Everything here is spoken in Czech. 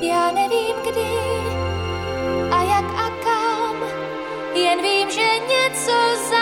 Já nevím kdy a jak a kam, jen vím, že něco za